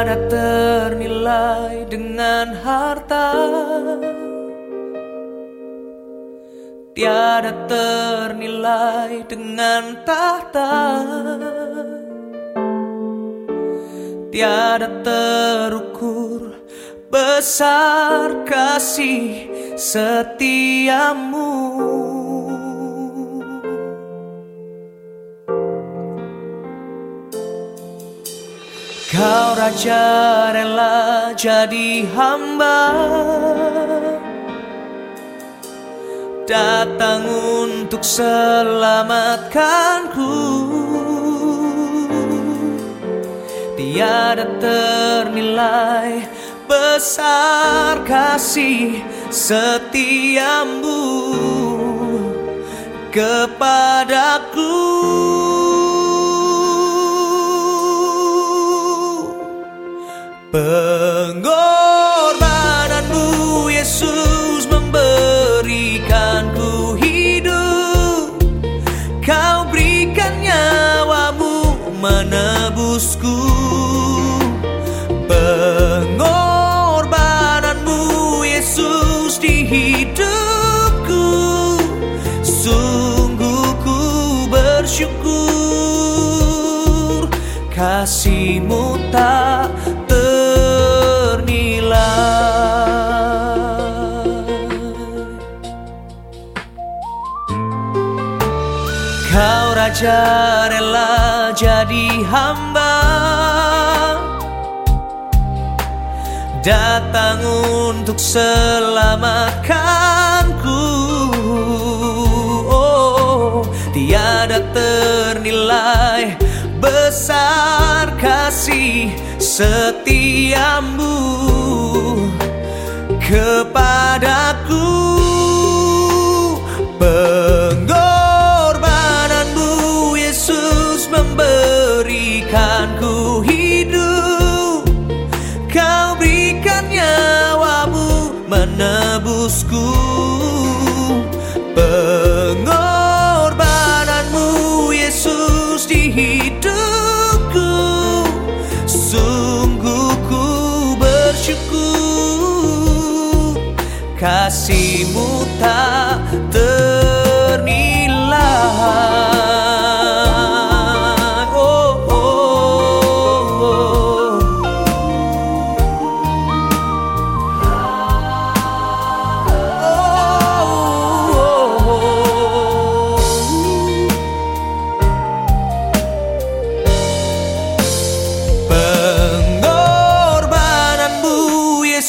Tiada ternilai dengan harta. Tiada ternilai dengan tahta. Tiada terukur besar kasih setiamu Kau raja rela jadi hamba. Datang untuk selamatkanku. Tiada ternilai besar kasih setiamu kepadaku Pengorbananmu Yesus memberikanku hidup. Kau berikan nyawamu menebusku. Pengorbananmu Yesus di hidupku. Sungguh ku bersyukur. Kasihmu tak Raja rela jadi hamba. Datang untuk selamatkanku. Oh, Tiada ternilai besar kasih setiamu kepadaku menebusku. Pengorbananmu Yesus di hidupku. Sungguh ku bersyukur. Kasihmu tak ternilai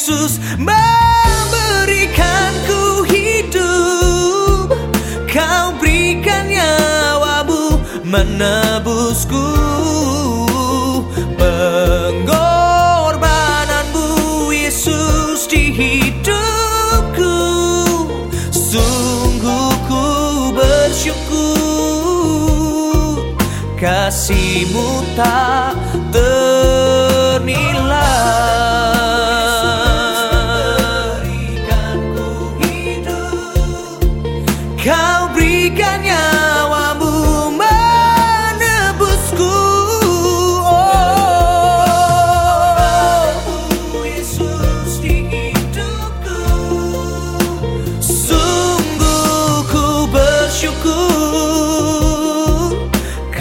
Yesus memberikanku hidup. Kau berikan nyawamu menebusku. Pengorbananmu Yesus di hidupku. Sungguh ku bersyukur. Kasihmu tak